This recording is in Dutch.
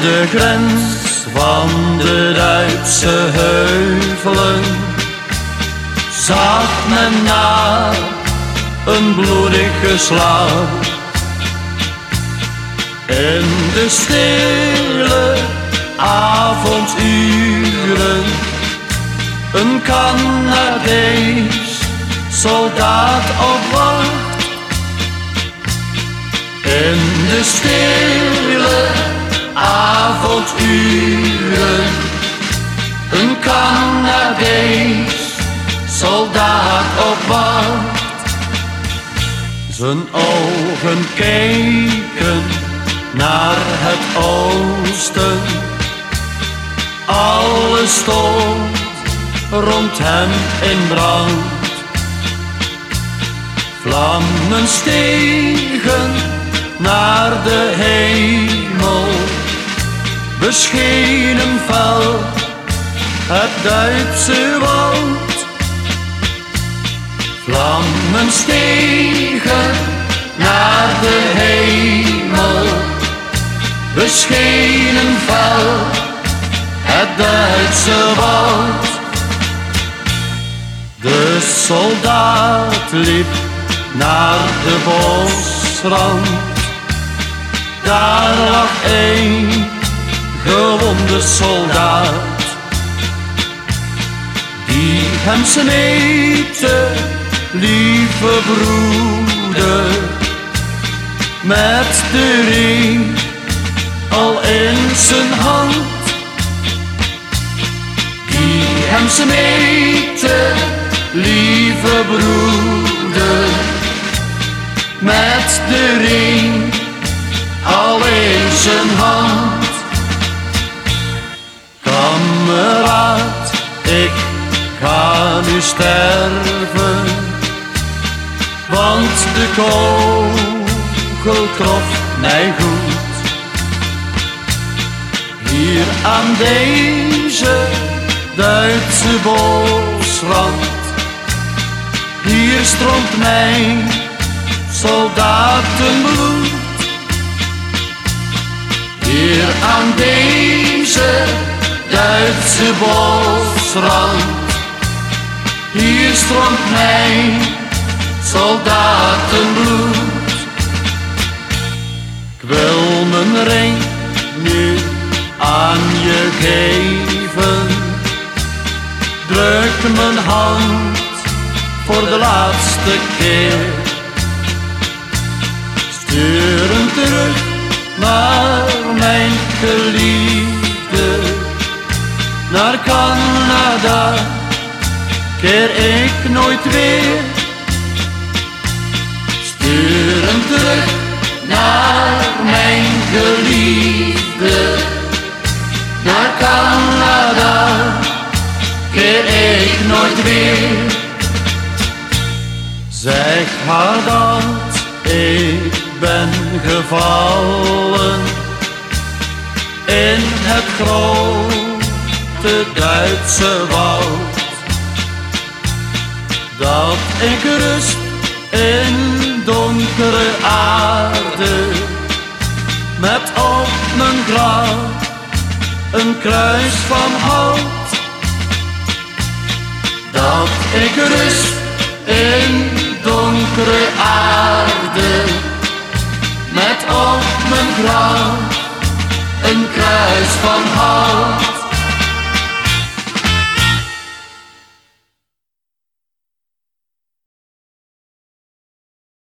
de grens van de Duitse heuvelen zag men na een bloedige slag. In de stille avonduren een Canadees soldaat op wacht. In de stille avonduren een Canadees soldaat op wacht. Zijn ogen keken naar het oosten. Alles stond rond hem in brand. Vlammen stegen naar de hemel, beschenen fel het Duitse woud. Vlammen stegen naar de hemel, beschenen fel het Duitse woud. De soldaat liep naar de bosrand. Daar lag een die hem smeekte, lieve broeder, met de ring al in zijn hand. Die hem smeekte, lieve broeder, met de ring al in zijn hand. Sterven, want de kogel trof mij goed. Hier aan deze Duitse bosrand, hier stroomt mijn soldatenbloed. Hier aan deze Duitse bosrand, stroomt mijn soldatenbloed. Ik wil mijn ring nu aan je geven, druk mijn hand voor de laatste keer. Stuur hem terug naar mijn geliefde, naar Canada, keer ik nooit weer. Stuur hem terug naar mijn geliefde, naar Canada, keer ik nooit weer. Zeg haar dat ik ben gevallen in het grote Duitse woud. Dat ik rust in donkere aarde, met op mijn graf een kruis van hout. Dat ik rust in donkere aarde, met op mijn graf een kruis van hout.